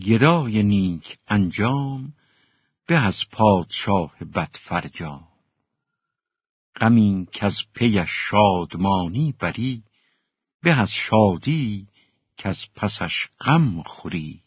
گرای نیک انجام به از پادشاه بدفرجام. غمی از پیش شادمانی بری به از شادی که از پسش غم خوری.